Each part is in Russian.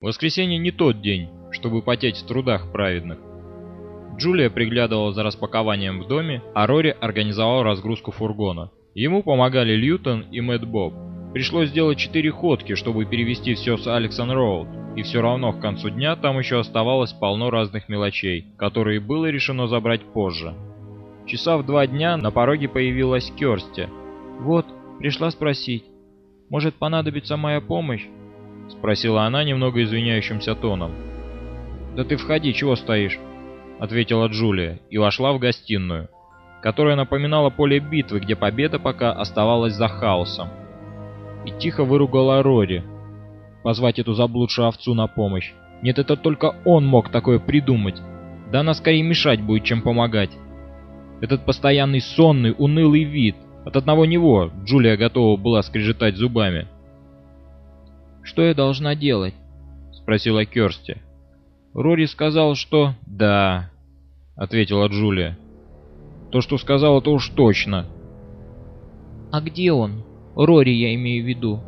Воскресенье не тот день, чтобы потеть в трудах праведных. Джулия приглядывала за распакованием в доме, а Рори организовал разгрузку фургона. Ему помогали Льютон и Мэтт Боб. Пришлось сделать четыре ходки, чтобы перевести все с Алексон Роуд, и все равно к концу дня там еще оставалось полно разных мелочей, которые было решено забрать позже. Часа в два дня на пороге появилась Керсти. «Вот, пришла спросить, может понадобится моя помощь?» — спросила она немного извиняющимся тоном. «Да ты входи, чего стоишь?» — ответила Джулия и вошла в гостиную, которая напоминала поле битвы, где победа пока оставалась за хаосом. И тихо выругала Рори. Позвать эту заблудшую овцу на помощь. Нет, это только он мог такое придумать. Да она скорее мешать будет, чем помогать. Этот постоянный сонный, унылый вид. От одного него Джулия готова была скрежетать зубами. «Что я должна делать?» — спросила Керсти. Рори сказал, что... «Да», — ответила Джулия. «То, что сказал, это уж точно». «А где он? Рори, я имею в виду».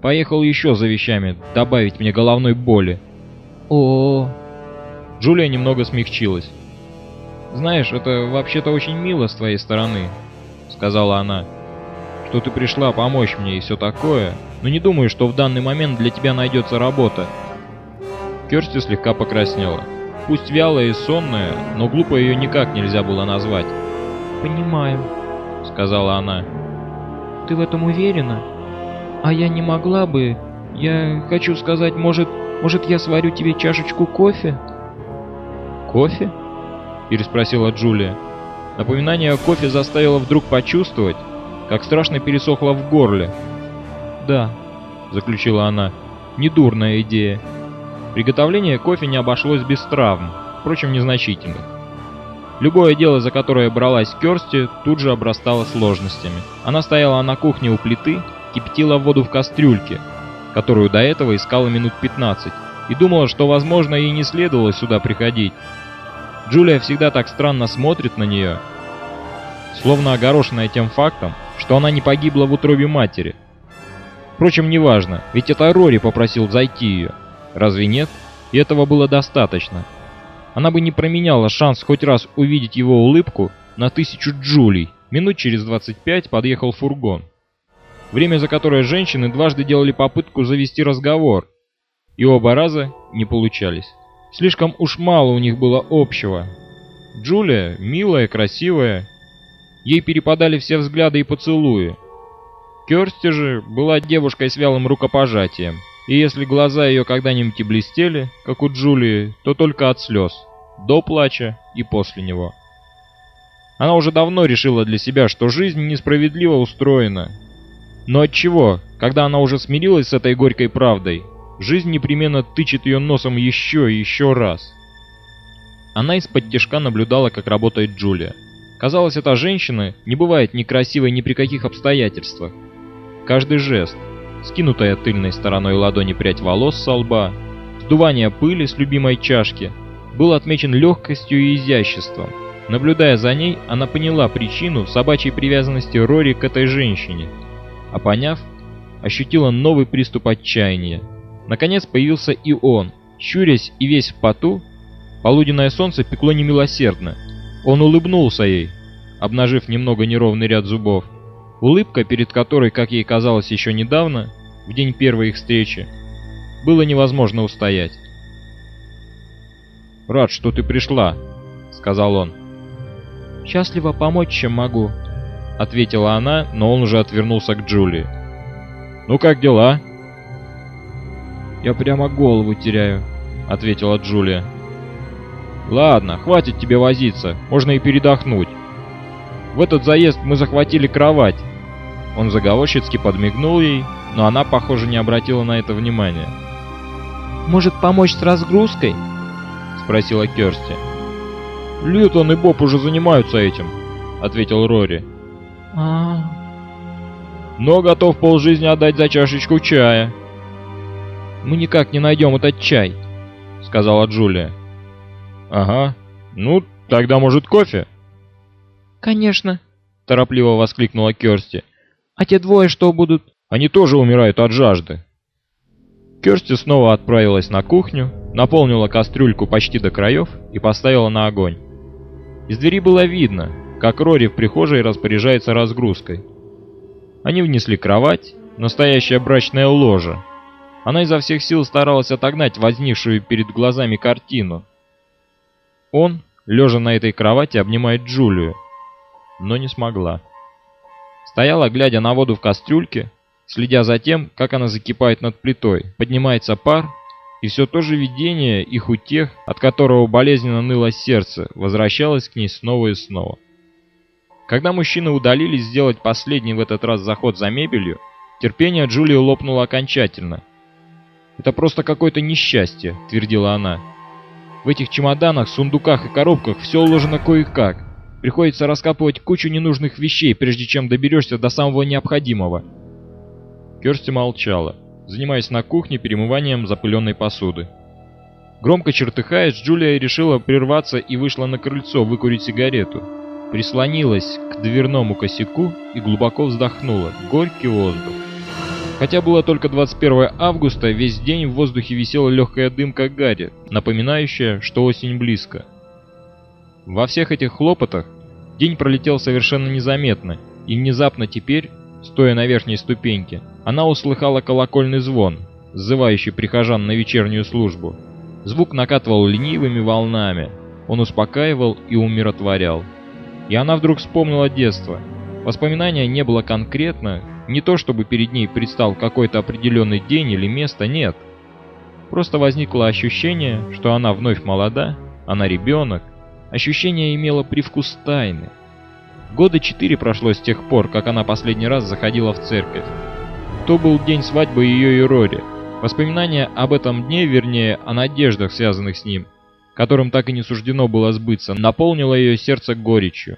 «Поехал еще за вещами, добавить мне головной боли». О, -о, -о. Джулия немного смягчилась. «Знаешь, это вообще-то очень мило с твоей стороны», — сказала она что ты пришла помочь мне и все такое, но не думаю, что в данный момент для тебя найдется работа». Керсти слегка покраснела. Пусть вялая и сонная, но глупо ее никак нельзя было назвать. «Понимаю», — сказала она. «Ты в этом уверена? А я не могла бы... Я хочу сказать, может, может я сварю тебе чашечку кофе?» «Кофе?» — переспросила Джулия. Напоминание о кофе заставило вдруг почувствовать, как страшно пересохло в горле. «Да», — заключила она, — «недурная идея». Приготовление кофе не обошлось без травм, впрочем, незначительных. Любое дело, за которое бралась Керсти, тут же обрастало сложностями. Она стояла на кухне у плиты, кипятила воду в кастрюльке, которую до этого искала минут 15, и думала, что, возможно, ей не следовало сюда приходить. Джулия всегда так странно смотрит на нее, словно огорошенная тем фактом, что она не погибла в утробе матери. Впрочем, неважно, ведь это Рори попросил зайти ее. Разве нет? И этого было достаточно. Она бы не променяла шанс хоть раз увидеть его улыбку на тысячу джулей. Минут через 25 подъехал фургон. Время, за которое женщины дважды делали попытку завести разговор, и оба раза не получались. Слишком уж мало у них было общего. Джулия, милая, красивая, Ей перепадали все взгляды и поцелуи. Керсти же была девушкой с вялым рукопожатием, и если глаза ее когда-нибудь и блестели, как у Джулии, то только от слез, до плача и после него. Она уже давно решила для себя, что жизнь несправедливо устроена. Но от чего, когда она уже смирилась с этой горькой правдой, жизнь непременно тычет ее носом еще и еще раз. Она из-под тяжка наблюдала, как работает Джулия. Казалось, эта женщина не бывает некрасивой ни при каких обстоятельствах. Каждый жест, скинутая тыльной стороной ладони прядь волос со лба, сдувание пыли с любимой чашки, был отмечен легкостью и изяществом. Наблюдая за ней, она поняла причину собачьей привязанности Рори к этой женщине, а поняв, ощутила новый приступ отчаяния. Наконец появился и он, щурясь и весь в поту, полуденное солнце пекло немилосердно, он улыбнулся ей, обнажив немного неровный ряд зубов. Улыбка, перед которой, как ей казалось еще недавно, в день первой их встречи, было невозможно устоять. «Рад, что ты пришла», — сказал он. «Счастливо помочь, чем могу», — ответила она, но он уже отвернулся к Джулии. «Ну как дела?» «Я прямо голову теряю», — ответила Джулия. Ладно, хватит тебе возиться, можно и передохнуть. В этот заезд мы захватили кровать. Он заговорщицки подмигнул ей, но она, похоже, не обратила на это внимания. «Может, помочь с разгрузкой?» — спросила Керсти. «Лютон и Боб уже занимаются этим», — ответил Рори. а, -а, -а. «Но готов полжизни отдать за чашечку чая». «Мы никак не найдем этот чай», — сказала Джулия. «Ага. Ну, тогда, может, кофе?» «Конечно», — торопливо воскликнула Керсти. «А те двое что будут?» «Они тоже умирают от жажды». Керсти снова отправилась на кухню, наполнила кастрюльку почти до краев и поставила на огонь. Из двери было видно, как Рори в прихожей распоряжается разгрузкой. Они внесли кровать, настоящее брачное ложе. Она изо всех сил старалась отогнать возникшую перед глазами картину. Он, лежа на этой кровати, обнимает Джулию, но не смогла. Стояла, глядя на воду в кастрюльке, следя за тем, как она закипает над плитой. Поднимается пар, и все то же видение их утех, от которого болезненно ныло сердце, возвращалось к ней снова и снова. Когда мужчины удалились сделать последний в этот раз заход за мебелью, терпение Джулии лопнуло окончательно. «Это просто какое-то несчастье», — твердила она. «В этих чемоданах, сундуках и коробках все уложено кое-как. Приходится раскапывать кучу ненужных вещей, прежде чем доберешься до самого необходимого. Керсти молчала, занимаясь на кухне перемыванием запыленной посуды. Громко чертыхаясь, Джулия решила прерваться и вышла на крыльцо выкурить сигарету. Прислонилась к дверному косяку и глубоко вздохнула. Горький воздух. Хотя было только 21 августа, весь день в воздухе висела легкая дымка гари, напоминающая, что осень близко. Во всех этих хлопотах день пролетел совершенно незаметно, и внезапно теперь, стоя на верхней ступеньке, она услыхала колокольный звон, сзывающий прихожан на вечернюю службу. Звук накатывал ленивыми волнами, он успокаивал и умиротворял. И она вдруг вспомнила детство. Воспоминания не было конкретно, не то чтобы перед ней предстал какой-то определенный день или место, нет. Просто возникло ощущение, что она вновь молода, она ребенок. Ощущение имело привкус тайны. Года четыре прошло с тех пор, как она последний раз заходила в церковь. То был день свадьбы ее и Рори. Воспоминания об этом дне, вернее, о надеждах, связанных с ним, которым так и не суждено было сбыться, наполнило ее сердце горечью.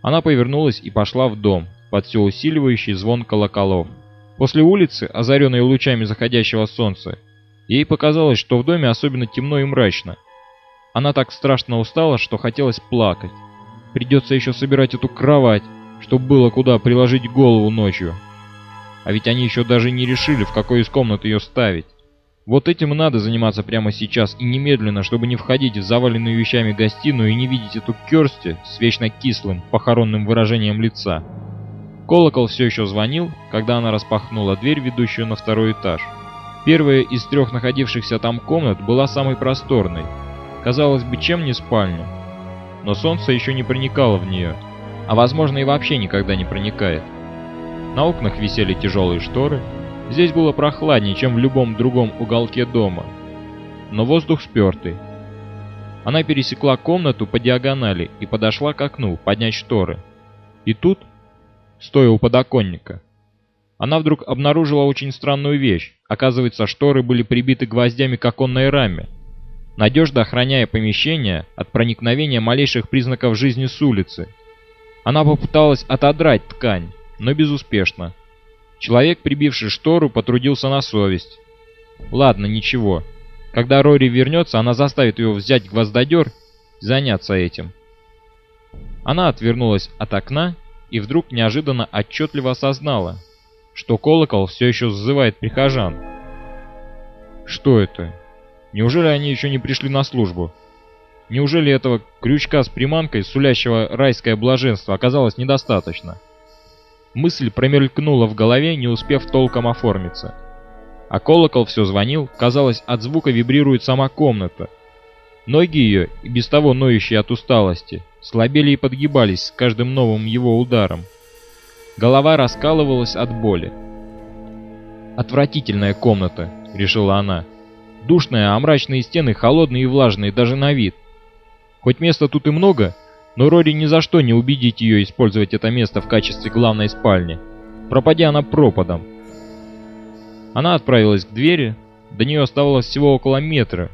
Она повернулась и пошла в дом, под все усиливающий звон колоколов. После улицы, озаренной лучами заходящего солнца, ей показалось, что в доме особенно темно и мрачно. Она так страшно устала, что хотелось плакать. Придется еще собирать эту кровать, чтобы было куда приложить голову ночью. А ведь они еще даже не решили, в какой из комнат ее ставить. Вот этим надо заниматься прямо сейчас и немедленно, чтобы не входить в заваленную вещами гостиную и не видеть эту Керсти с вечно кислым, похоронным выражением лица. Колокол все еще звонил, когда она распахнула дверь, ведущую на второй этаж. Первая из трех находившихся там комнат была самой просторной. Казалось бы, чем не спальня. Но солнце еще не проникало в нее, а возможно и вообще никогда не проникает. На окнах висели тяжелые шторы. Здесь было прохладнее, чем в любом другом уголке дома. Но воздух спертый. Она пересекла комнату по диагонали и подошла к окну поднять шторы. И тут, стоя у подоконника, она вдруг обнаружила очень странную вещь. Оказывается, шторы были прибиты гвоздями к оконной раме, надежно охраняя помещение от проникновения малейших признаков жизни с улицы. Она попыталась отодрать ткань, но безуспешно. Человек, прибивший штору, потрудился на совесть. Ладно, ничего. Когда Рори вернется, она заставит его взять гвоздодер и заняться этим. Она отвернулась от окна и вдруг неожиданно отчетливо осознала, что колокол все еще зазывает прихожан. Что это? Неужели они еще не пришли на службу? Неужели этого крючка с приманкой, сулящего райское блаженство, оказалось недостаточно? Мысль промелькнула в голове, не успев толком оформиться. А колокол все звонил, казалось, от звука вибрирует сама комната. Ноги ее, и без того ноющие от усталости, слабели и подгибались с каждым новым его ударом. Голова раскалывалась от боли. «Отвратительная комната», — решила она. «Душная, а мрачные стены холодные и влажные даже на вид. Хоть места тут и много, но Рори ни за что не убедить ее использовать это место в качестве главной спальни. Пропадя она пропадом. Она отправилась к двери, до нее оставалось всего около метра,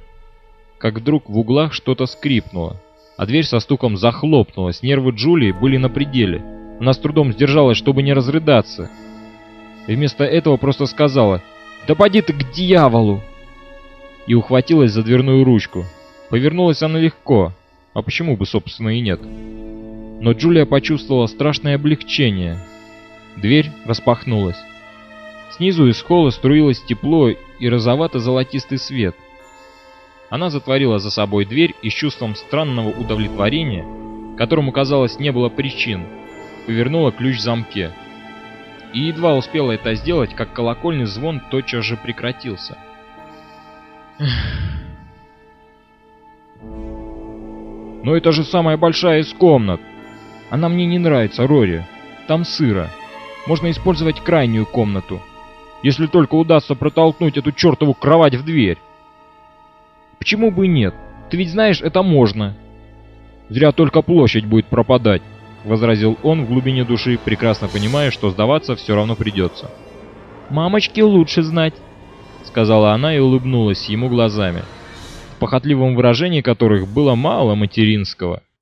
как вдруг в углах что-то скрипнуло, а дверь со стуком захлопнулась, нервы Джулии были на пределе. Она с трудом сдержалась, чтобы не разрыдаться. И вместо этого просто сказала «Да поди ты к дьяволу!» И ухватилась за дверную ручку. Повернулась она легко, а почему бы, собственно, и нет? Но Джулия почувствовала страшное облегчение. Дверь распахнулась. Снизу из холла струилось тепло, и розовато-золотистый свет. Она затворила за собой дверь и с чувством странного удовлетворения, которому, казалось, не было причин, повернула ключ в замке. И едва успела это сделать, как колокольный звон тотчас же прекратился. «Но это же самая большая из комнат! Она мне не нравится, Рори. Там сыро. Можно использовать крайнюю комнату, если только удастся протолкнуть эту чертову кровать в дверь». «Почему бы нет? Ты ведь знаешь, это можно!» «Зря только площадь будет пропадать», — возразил он в глубине души, прекрасно понимая, что сдаваться все равно придется. «Мамочке лучше знать», — сказала она и улыбнулась ему глазами, в похотливом выражении которых было мало материнского —